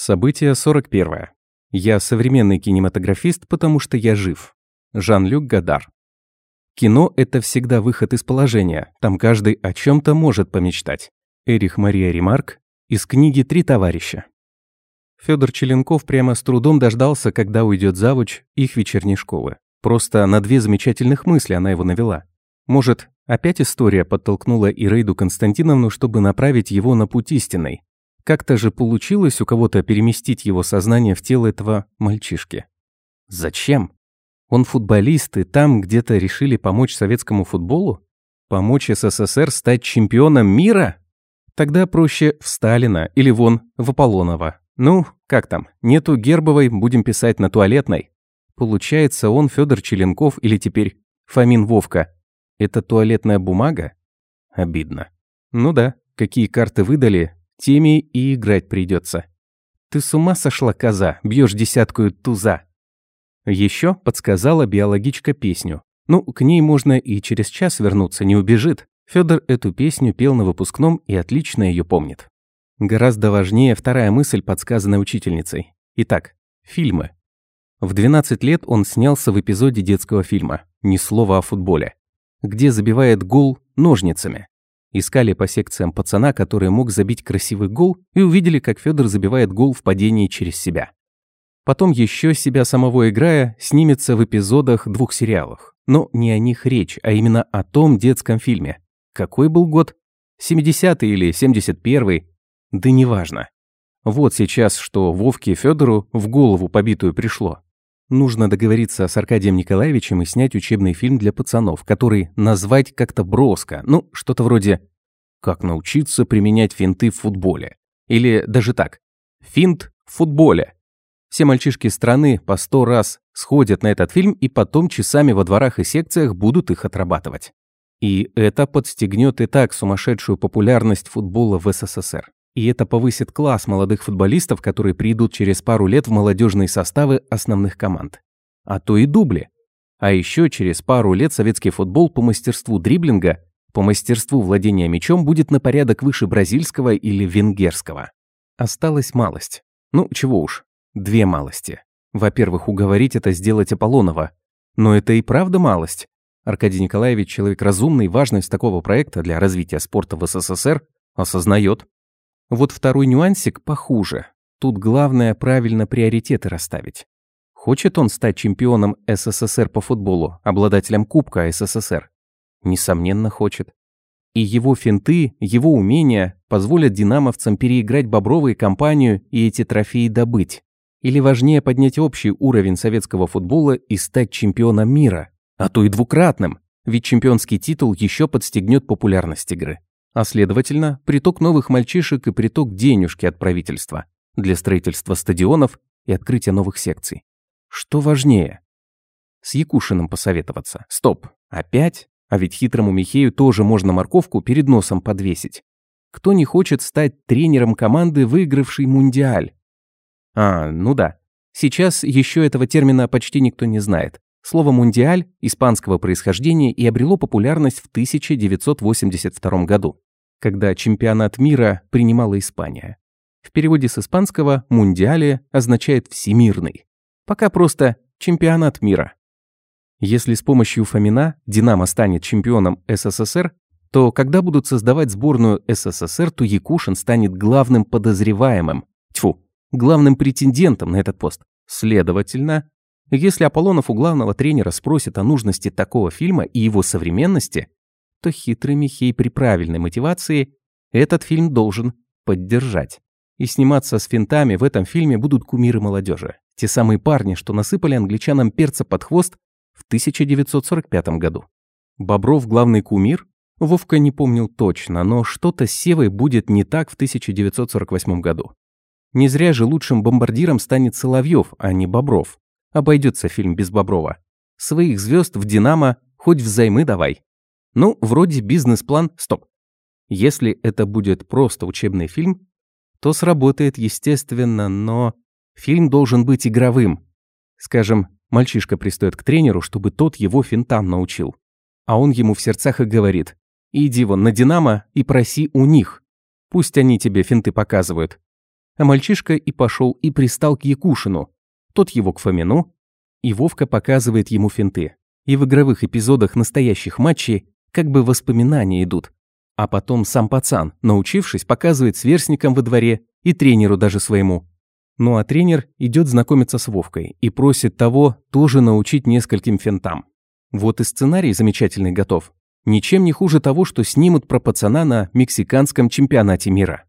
Событие 41. Я современный кинематографист, потому что я жив. Жан-Люк Гадар. Кино – это всегда выход из положения, там каждый о чем то может помечтать. Эрих Мария Ремарк из книги «Три товарища». Федор Челенков прямо с трудом дождался, когда уйдет завуч их вечерней школы. Просто на две замечательных мысли она его навела. Может, опять история подтолкнула Ирейду Константиновну, чтобы направить его на путь истинный, как-то же получилось у кого-то переместить его сознание в тело этого мальчишки. Зачем? Он футболист, и там где-то решили помочь советскому футболу? Помочь СССР стать чемпионом мира? Тогда проще в Сталина или вон в Аполлонова. Ну, как там, нету Гербовой, будем писать на туалетной. Получается, он Федор Челенков или теперь Фомин Вовка. Это туалетная бумага? Обидно. Ну да, какие карты выдали, Теми и играть придется. Ты с ума сошла, коза, бьешь десятку туза. Еще подсказала биологичка песню. Ну, к ней можно и через час вернуться, не убежит. Федор эту песню пел на выпускном и отлично ее помнит. Гораздо важнее вторая мысль, подсказанная учительницей. Итак, фильмы. В 12 лет он снялся в эпизоде детского фильма «Ни слова о футболе», где забивает гол ножницами. Искали по секциям пацана, который мог забить красивый гол, и увидели, как Федор забивает гол в падении через себя. Потом еще себя самого играя, снимется в эпизодах двух сериалов. Но не о них речь, а именно о том детском фильме. Какой был год? 70-й или 71-й? Да неважно. Вот сейчас, что Вовке Федору в голову побитую пришло. Нужно договориться с Аркадием Николаевичем и снять учебный фильм для пацанов, который назвать как-то броско, ну, что-то вроде «Как научиться применять финты в футболе». Или даже так «Финт в футболе». Все мальчишки страны по сто раз сходят на этот фильм и потом часами во дворах и секциях будут их отрабатывать. И это подстегнет и так сумасшедшую популярность футбола в СССР. И это повысит класс молодых футболистов, которые придут через пару лет в молодежные составы основных команд. А то и дубли. А еще через пару лет советский футбол по мастерству дриблинга, по мастерству владения мячом будет на порядок выше бразильского или венгерского. Осталась малость. Ну, чего уж, две малости. Во-первых, уговорить это сделать Аполлонова. Но это и правда малость. Аркадий Николаевич, человек разумный, важность такого проекта для развития спорта в СССР, осознает. Вот второй нюансик похуже. Тут главное правильно приоритеты расставить. Хочет он стать чемпионом СССР по футболу, обладателем Кубка СССР? Несомненно, хочет. И его финты, его умения позволят динамовцам переиграть Бобровой компанию и эти трофеи добыть. Или важнее поднять общий уровень советского футбола и стать чемпионом мира, а то и двукратным, ведь чемпионский титул еще подстегнет популярность игры а следовательно, приток новых мальчишек и приток денежки от правительства для строительства стадионов и открытия новых секций. Что важнее? С Якушиным посоветоваться. Стоп, опять? А ведь хитрому Михею тоже можно морковку перед носом подвесить. Кто не хочет стать тренером команды, выигравшей Мундиаль? А, ну да. Сейчас еще этого термина почти никто не знает. Слово «мундиаль» испанского происхождения и обрело популярность в 1982 году когда чемпионат мира принимала Испания. В переводе с испанского «мундиале» означает «всемирный». Пока просто «чемпионат мира». Если с помощью Фомина «Динамо» станет чемпионом СССР, то когда будут создавать сборную СССР, то Якушин станет главным подозреваемым, тьфу, главным претендентом на этот пост. Следовательно, если Аполлонов у главного тренера спросит о нужности такого фильма и его современности, то хитрый Михей при правильной мотивации этот фильм должен поддержать. И сниматься с финтами в этом фильме будут кумиры молодежи. Те самые парни, что насыпали англичанам перца под хвост в 1945 году. Бобров главный кумир? Вовка не помнил точно, но что-то с Севой будет не так в 1948 году. Не зря же лучшим бомбардиром станет Соловьев, а не Бобров. Обойдется фильм без Боброва. Своих звезд в «Динамо» хоть взаймы давай. Ну, вроде бизнес-план, стоп. Если это будет просто учебный фильм, то сработает естественно, но фильм должен быть игровым. Скажем, мальчишка пристает к тренеру, чтобы тот его финтам научил. А он ему в сердцах и говорит, иди вон на «Динамо» и проси у них. Пусть они тебе финты показывают. А мальчишка и пошел и пристал к Якушину. Тот его к Фомину. И Вовка показывает ему финты. И в игровых эпизодах настоящих матчей как бы воспоминания идут. А потом сам пацан, научившись, показывает сверстникам во дворе и тренеру даже своему. Ну а тренер идет знакомиться с Вовкой и просит того тоже научить нескольким финтам. Вот и сценарий замечательный готов. Ничем не хуже того, что снимут про пацана на мексиканском чемпионате мира.